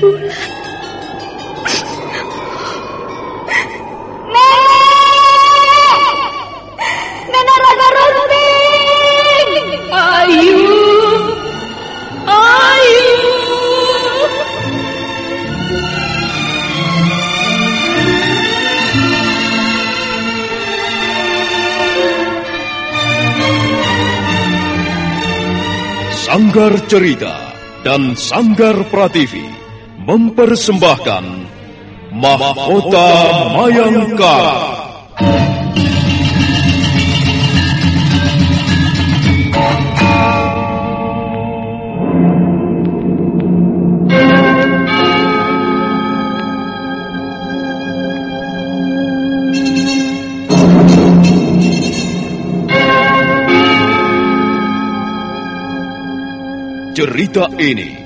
bulan. Sanggar Cerita dan Sanggar Prativi mempersembahkan Mahkota Mayangkara. Cerita ini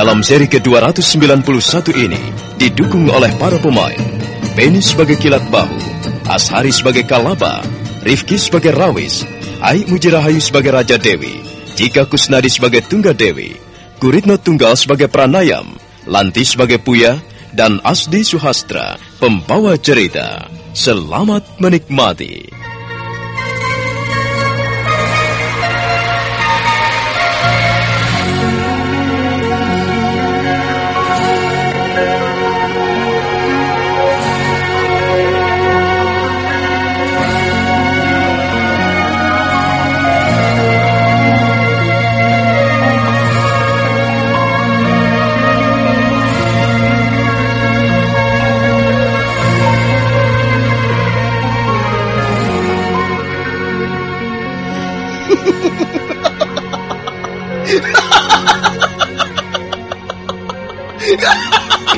Dalam seri ke-291 ini, didukung oleh para pemain, Penny sebagai kilat bahu, Ashari sebagai Kalaba, Rifki sebagai Rawis, Aik Mujirahayu sebagai Raja Dewi, Jika Kusnadi sebagai Tungga Dewi, Guritno Tunggal sebagai Pranayam, Lanti sebagai Puya, dan Asdi Suhastra, pembawa cerita. Selamat menikmati.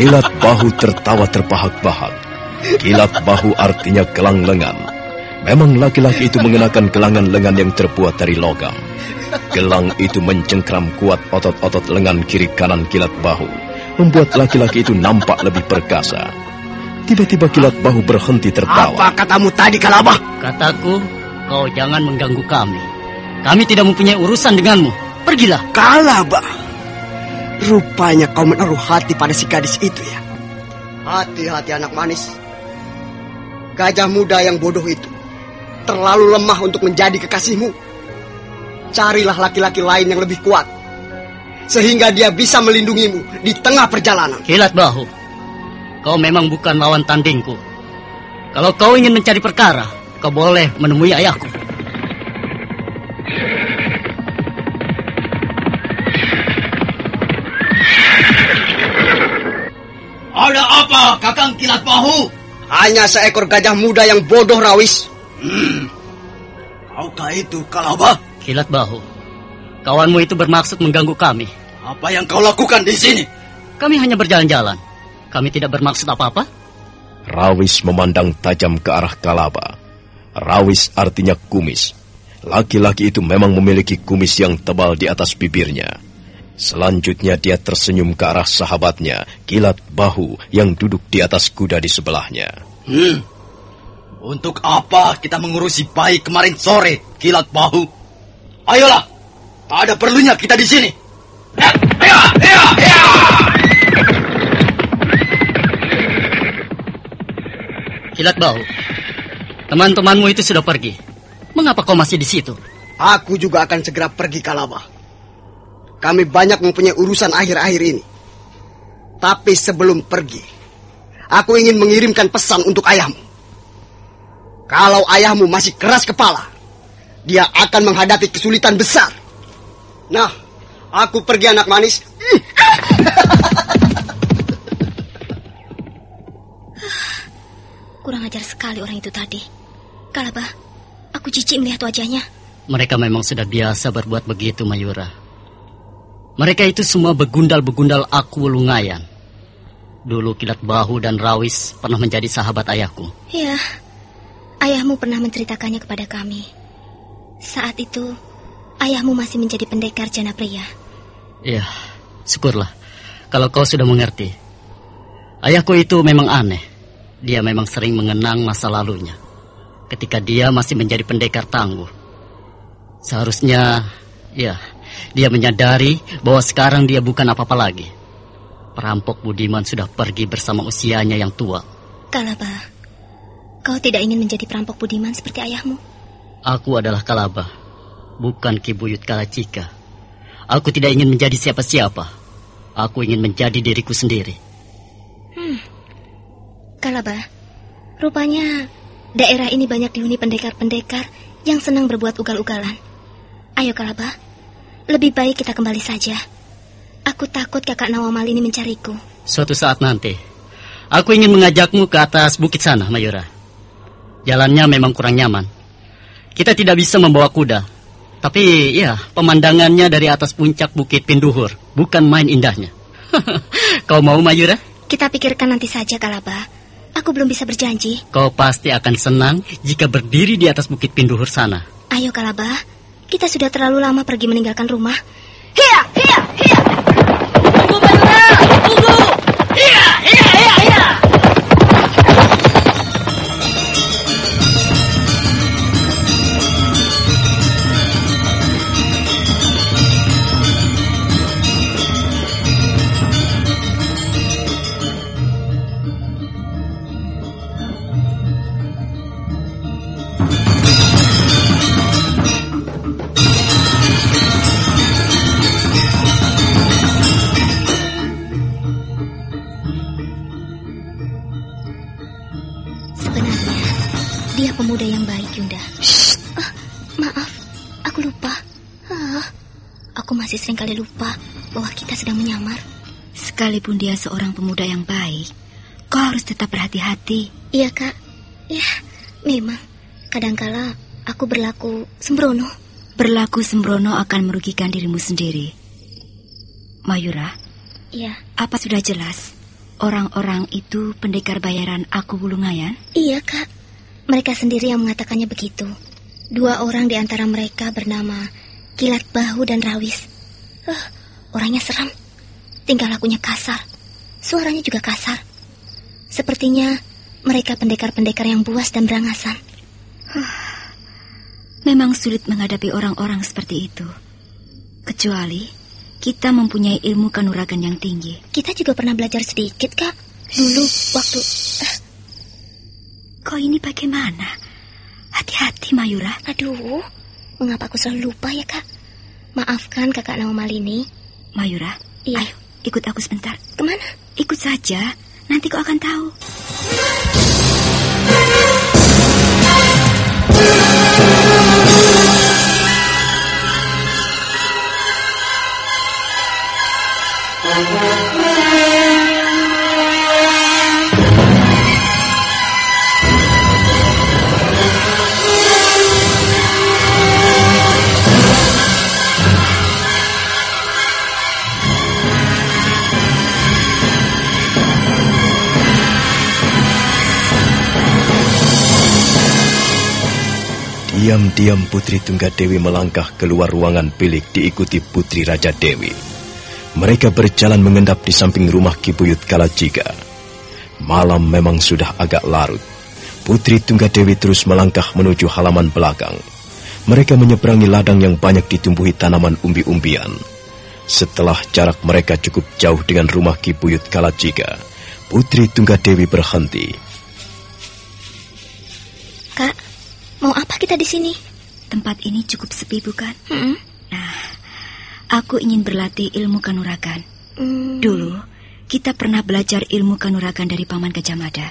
Kilat bahu tertawa terbahak-bahak. Kilat bahu artinya gelang lengan. Memang laki-laki itu mengenakan gelangan lengan yang terbuat dari logam. Gelang itu mencengkram kuat otot-otot lengan kiri kanan kilat bahu, membuat laki-laki itu nampak lebih perkasa. Tiba-tiba kilat bahu berhenti tertawa. Apa katamu tadi, Kalabah? Kataku, kau jangan mengganggu kami. Kami tidak mempunyai urusan denganmu. Pergilah. Kalabah. Rupanya kau menaruh hati pada si gadis itu ya. Hati-hati anak manis. Gajah muda yang bodoh itu terlalu lemah untuk menjadi kekasihmu. Carilah laki-laki lain yang lebih kuat. Sehingga dia bisa melindungimu di tengah perjalanan. Kilat bahu. Kau memang bukan lawan tandingku. Kalau kau ingin mencari perkara, kau boleh menemui ayahku. Apa, Kakang Kilat Bahu? Hanya seekor gajah muda yang bodoh rawis. Hmm. Kaukah itu, Kalaba? Kilat Bahu, kawanmu itu bermaksud mengganggu kami. Apa yang kau lakukan di sini? Kami hanya berjalan-jalan. Kami tidak bermaksud apa-apa. Rawis memandang tajam ke arah Kalaba. Rawis artinya kumis. Laki-laki itu memang memiliki kumis yang tebal di atas bibirnya. Selanjutnya dia tersenyum ke arah sahabatnya, Kilat Bahu yang duduk di atas kuda di sebelahnya. Hmm. Untuk apa kita mengurusi bayi kemarin sore, Kilat Bahu? Ayolah, tak ada perlunya kita di sini. Ya, ya, ya. Kilat Bahu, teman-temanmu itu sudah pergi. Mengapa kau masih di situ? Aku juga akan segera pergi Kalaba. Kami banyak mempunyai urusan akhir-akhir ini. Tapi sebelum pergi, aku ingin mengirimkan pesan untuk ayahmu. Kalau ayahmu masih keras kepala, dia akan menghadapi kesulitan besar. Nah, aku pergi anak manis. Kurang ajar sekali orang itu tadi. Kalabah, aku jijik melihat wajahnya. Mereka memang sudah biasa berbuat begitu, Mayura. Mereka itu semua begundal-begundal aku lungayan. Dulu Kilat Bahu dan Rawis pernah menjadi sahabat ayahku. Ya, ayahmu pernah menceritakannya kepada kami. Saat itu, ayahmu masih menjadi pendekar jana pria. Ya, syukurlah kalau kau sudah mengerti. Ayahku itu memang aneh. Dia memang sering mengenang masa lalunya. Ketika dia masih menjadi pendekar tangguh. Seharusnya, ya, dia menyadari bahwa sekarang dia bukan apa-apa lagi. Perampok Budiman sudah pergi bersama usianya yang tua. Kalaba, kau tidak ingin menjadi perampok Budiman seperti ayahmu? Aku adalah Kalaba, bukan Kibuyut Kalacika. Aku tidak ingin menjadi siapa-siapa. Aku ingin menjadi diriku sendiri. Hmm. Kalaba, rupanya daerah ini banyak dihuni pendekar-pendekar yang senang berbuat ugal-ugalan. Ayo Kalaba, lebih baik kita kembali saja. Aku takut kakak Nawamal ini mencariku. Suatu saat nanti, aku ingin mengajakmu ke atas bukit sana, Mayura. Jalannya memang kurang nyaman. Kita tidak bisa membawa kuda. Tapi ya, pemandangannya dari atas puncak bukit Pinduhur. Bukan main indahnya. Kau mau, Mayura? Kita pikirkan nanti saja, Kalaba. Aku belum bisa berjanji. Kau pasti akan senang jika berdiri di atas bukit Pinduhur sana. Ayo, Kalaba. Kita sudah terlalu lama pergi meninggalkan rumah. Hiya, hiya, hiya. Tunggu, Mayura! Tunggu! Dia pemuda yang baik, Yunda. Ah, maaf, aku lupa. Ah, aku masih sering kali lupa bahwa kita sedang menyamar. Sekalipun dia seorang pemuda yang baik, kau harus tetap berhati-hati. Iya, Kak. Ya, memang. Kadangkala aku berlaku sembrono. Berlaku sembrono akan merugikan dirimu sendiri. Mayura, Iya, apa sudah jelas? Orang-orang itu pendekar bayaran aku Wulungayan? iya, Kak. Mereka sendiri yang mengatakannya begitu. Dua orang di antara mereka bernama Kilat Bahu dan Rawis. Eh, orangnya seram. Tingkah lakunya kasar. Suaranya juga kasar. Sepertinya mereka pendekar-pendekar yang buas dan berangasan. Memang sulit menghadapi orang-orang seperti itu. Kecuali kita mempunyai ilmu kanuragan yang tinggi. Kita juga pernah belajar sedikit, Kak. Dulu waktu... Eh, Kau ini bagaimana? Hati-hati, Mayura. aduh, mengapa aku selalu lupa ya, Kak? Maafkan kakak nama Malini. Mayura, Iya. ayo ikut aku sebentar. Ke mana? Ikut saja, nanti kau akan tahu. Diam-diam Putri Tunggadewi melangkah keluar ruangan bilik diikuti Putri Raja Dewi. Mereka berjalan mengendap di samping rumah Kibuyut Kalajika. Malam memang sudah agak larut. Putri Tunggadewi terus melangkah menuju halaman belakang. Mereka menyeberangi ladang yang banyak ditumbuhi tanaman umbi-umbian. Setelah jarak mereka cukup jauh dengan rumah Kibuyut Kalajika, Putri Tunggadewi berhenti. Mau apa kita di sini? Tempat ini cukup sepi bukan? Hmm? Nah, aku ingin berlatih ilmu kanuragan. Hmm, Dulu, kita pernah belajar ilmu kanuragan dari Paman Gajah Mada.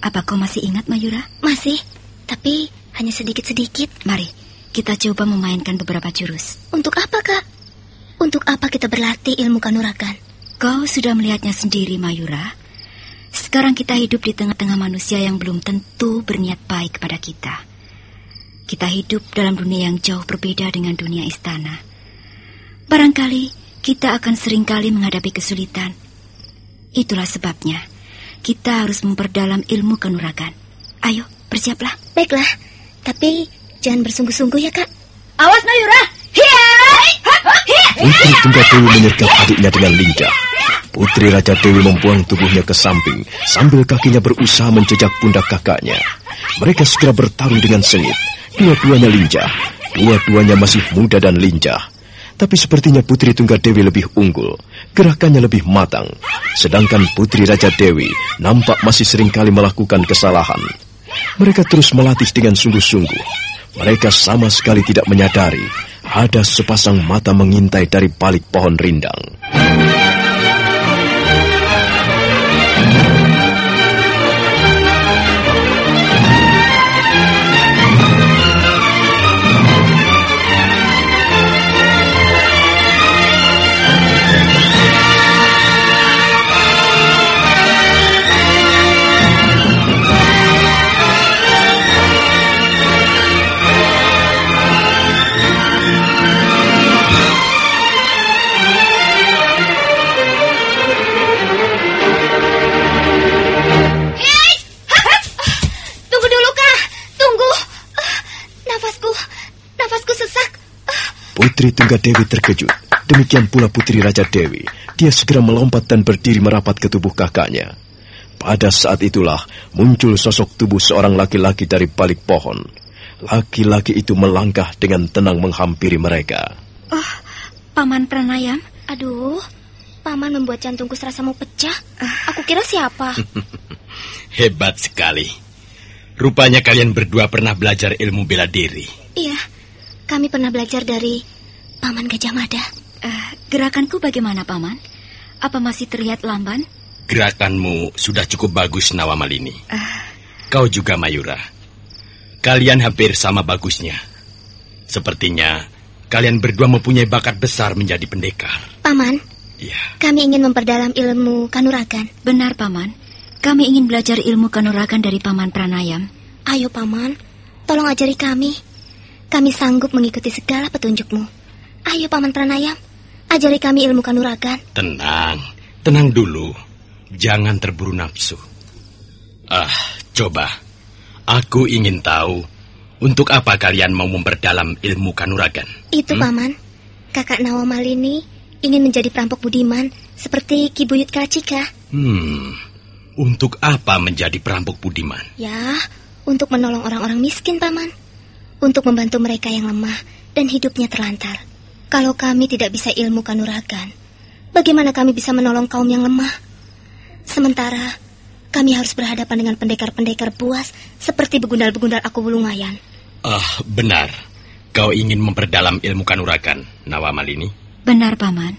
Apa kau masih ingat, Mayura? Masih, tapi hanya sedikit-sedikit. Mari, kita coba memainkan beberapa jurus. Untuk apa, Kak? Untuk apa kita berlatih ilmu kanuragan? Kau sudah melihatnya sendiri, Mayura. Sekarang kita hidup di tengah-tengah manusia yang belum tentu berniat baik kepada kita. Kita hidup dalam dunia yang jauh berbeda dengan dunia istana. Barangkali kita akan sering kali menghadapi kesulitan. Itulah sebabnya kita harus memperdalam ilmu kanuragan. Ayo, bersiaplah. Baiklah, tapi jangan bersungguh-sungguh ya, Kak. Awas, Mayura! Putri Tunggadewi menyergap adiknya dengan lincah. Putri Raja Dewi membuang tubuhnya ke samping sambil kakinya berusaha menjejak pundak kakaknya. Mereka segera bertarung dengan sengit. Dua-duanya lincah. Dua-duanya masih muda dan lincah. Tapi sepertinya Putri Tunggadewi lebih unggul. Gerakannya lebih matang. Sedangkan Putri Raja Dewi nampak masih sering kali melakukan kesalahan. Mereka terus melatih dengan sungguh-sungguh. Mereka sama sekali tidak menyadari ada sepasang mata mengintai dari balik pohon rindang. Putri Tunggadewi terkejut. Demikian pula Putri Raja Dewi. Dia segera melompat dan berdiri merapat ke tubuh kakaknya. Pada saat itulah muncul sosok tubuh seorang laki-laki dari balik pohon. Laki-laki itu melangkah dengan tenang menghampiri mereka. Oh, Paman Pranayam. Aduh, paman membuat jantungku serasa mau pecah. Aku kira siapa? Hebat sekali. Rupanya kalian berdua pernah belajar ilmu bela diri. iya, kami pernah belajar dari paman Gajah Mada. Eh, gerakanku bagaimana, Paman? Apa masih terlihat lamban? Gerakanmu sudah cukup bagus, Nawamalini. Ah. Kau juga, Mayura. Kalian hampir sama bagusnya. Sepertinya kalian berdua mempunyai bakat besar menjadi pendekar. Paman, Iya. kami ingin memperdalam ilmu kanuragan. Benar, Paman. Kami ingin belajar ilmu kanuragan dari Paman Pranayam. Ayo, paman, tolong ajari kami. Kami sanggup mengikuti segala petunjukmu. Ayo, paman Pranayam, ajari kami ilmu kanuragan. Tenang, tenang dulu. Jangan terburu nafsu. Ah, coba. Aku ingin tahu untuk apa kalian mau memperdalam ilmu kanuragan. Itu, paman. Kakak Nawamalini ingin menjadi perampok budiman seperti Kibuyut Kalacika. Hmm, untuk apa menjadi perampok budiman? Ya, untuk menolong orang-orang miskin, Paman. Untuk membantu mereka yang lemah dan hidupnya terlantar. Kalau kami tidak bisa ilmu kanuragan, bagaimana kami bisa menolong kaum yang lemah? Sementara kami harus berhadapan dengan pendekar-pendekar buas seperti begundal-begundal aku bulungayan. Ah, benar. Kau ingin memperdalam ilmu kanuragan, Nawamalini? Benar, Paman.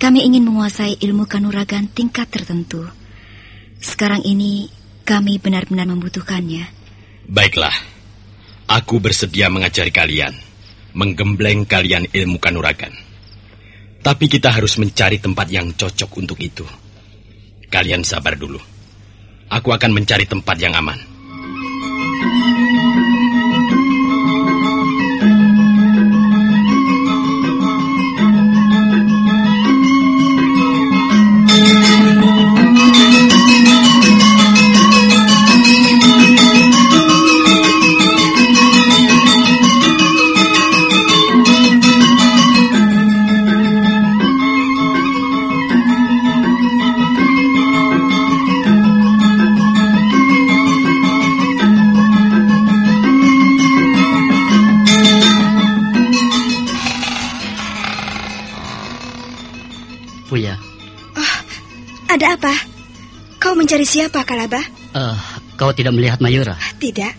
Kami ingin menguasai ilmu kanuragan tingkat tertentu. Sekarang ini kami benar-benar membutuhkannya. Baiklah. Aku bersedia mengajari kalian, menggembleng kalian ilmu kanuragan. Tapi kita harus mencari tempat yang cocok untuk itu. Kalian sabar dulu. Aku akan mencari tempat yang aman. Mencari siapa, Kalaba? Uh, kau tidak melihat Mayura? Tidak.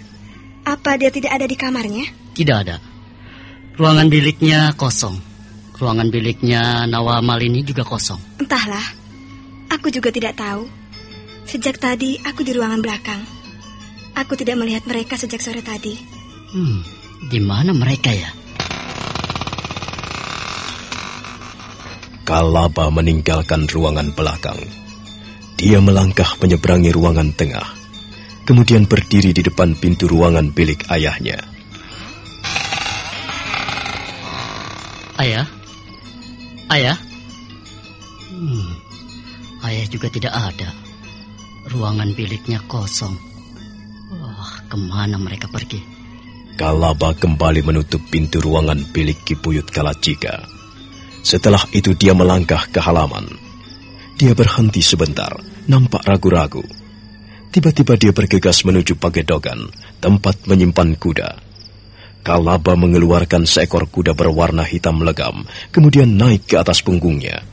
Apa dia tidak ada di kamarnya? Tidak ada. Ruangan biliknya kosong. Ruangan biliknya Nawa Malini juga kosong. Entahlah. Aku juga tidak tahu. Sejak tadi aku di ruangan belakang. Aku tidak melihat mereka sejak sore tadi. Hmm, di mana mereka ya? Kalaba meninggalkan ruangan belakang. Dia melangkah menyeberangi ruangan tengah, kemudian berdiri di depan pintu ruangan bilik ayahnya. Ayah? Ayah? Hmm, ayah juga tidak ada. Ruangan biliknya kosong. Wah, ke mana mereka pergi? Kalaba kembali menutup pintu ruangan bilik Kipuyut Kalacika. Setelah itu dia melangkah ke halaman. Dia berhenti sebentar, nampak ragu-ragu. Tiba-tiba dia bergegas menuju Pagedogan, tempat menyimpan kuda. Kalaba mengeluarkan seekor kuda berwarna hitam legam, kemudian naik ke atas punggungnya.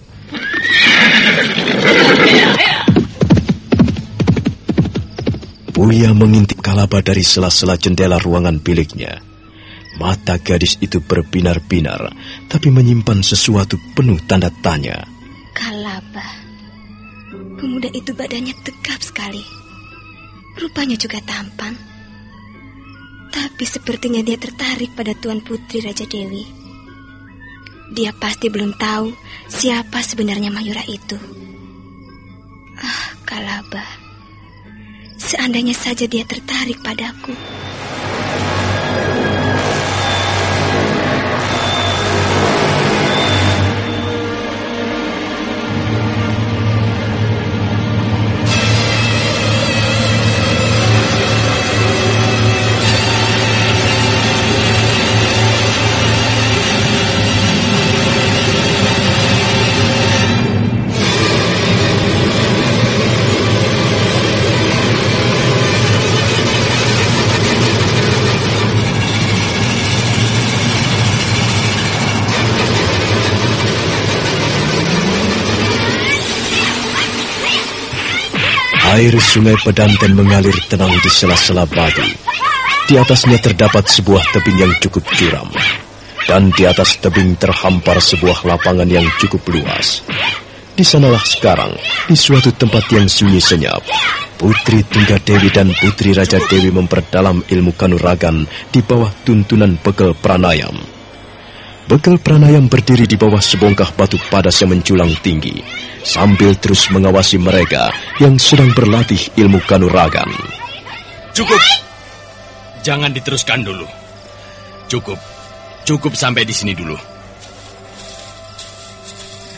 Buya mengintip Kalaba dari sela-sela jendela ruangan biliknya. Mata gadis itu berbinar-binar, tapi menyimpan sesuatu penuh tanda tanya. Kalaba. Pemuda itu badannya tegap sekali. Rupanya juga tampan. Tapi sepertinya dia tertarik pada Tuan Putri Raja Dewi. Dia pasti belum tahu siapa sebenarnya Mayura itu. Ah, Kalaba. Seandainya saja dia tertarik padaku. Air sungai Pedanten mengalir tenang di sela-sela batu. Di atasnya terdapat sebuah tebing yang cukup curam. Dan di atas tebing terhampar sebuah lapangan yang cukup luas. Di sanalah sekarang, di suatu tempat yang sunyi senyap, Putri Tunggadewi dan Putri Raja Dewi memperdalam ilmu kanuragan di bawah tuntunan bekel pranayam. Bekel pranayam berdiri di bawah sebongkah batu padas yang menculang tinggi sambil terus mengawasi mereka yang sedang berlatih ilmu kanuragan. Cukup. Jangan diteruskan dulu. Cukup. Cukup sampai di sini dulu.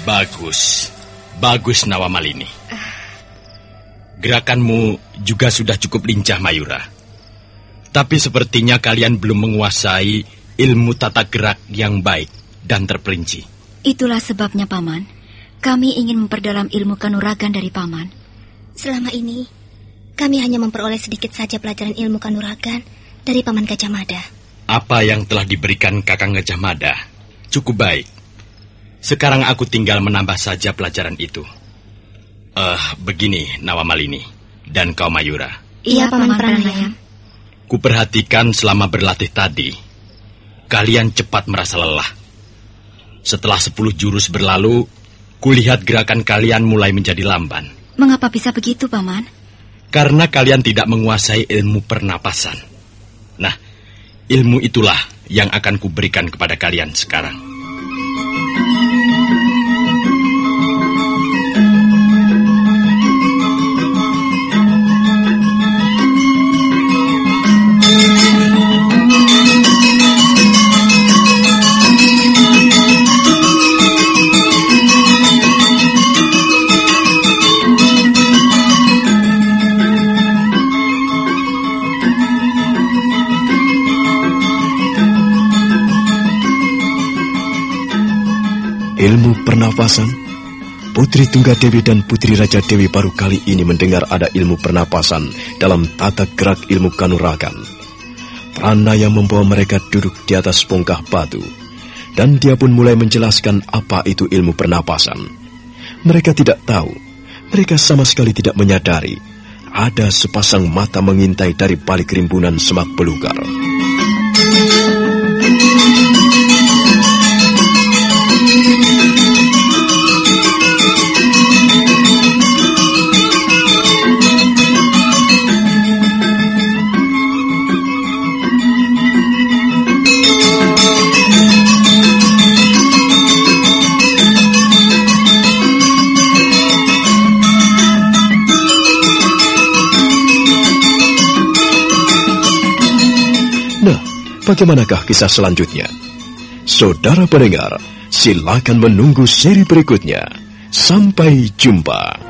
Bagus. Bagus Nawamalini. Gerakanmu juga sudah cukup lincah Mayura. Tapi sepertinya kalian belum menguasai ilmu tata gerak yang baik dan terperinci. Itulah sebabnya, Paman. Kami ingin memperdalam ilmu kanuragan dari Paman. Selama ini, kami hanya memperoleh sedikit saja pelajaran ilmu kanuragan dari Paman Gajah Mada. Apa yang telah diberikan Kakang Gajah Mada cukup baik. Sekarang aku tinggal menambah saja pelajaran itu. Eh, uh, begini Nawamalini dan kau Mayura. Iya, Paman Pranayam. Kuperhatikan selama berlatih tadi, kalian cepat merasa lelah. Setelah sepuluh jurus berlalu, kulihat gerakan kalian mulai menjadi lamban. Mengapa bisa begitu, Paman? Karena kalian tidak menguasai ilmu pernapasan. Nah, ilmu itulah yang akan kuberikan kepada kalian sekarang. Ilmu pernapasan? Putri Tunggadewi dan Putri Raja Dewi baru kali ini mendengar ada ilmu pernapasan dalam tata gerak ilmu kanuragan. Pranaya membawa mereka duduk di atas bongkah batu. Dan dia pun mulai menjelaskan apa itu ilmu pernapasan. Mereka tidak tahu Mereka sama sekali tidak menyadari ada sepasang mata mengintai dari balik rimbunan semak belukar. Bagaimanakah kisah selanjutnya? Saudara pendengar, silakan menunggu seri berikutnya. Sampai jumpa.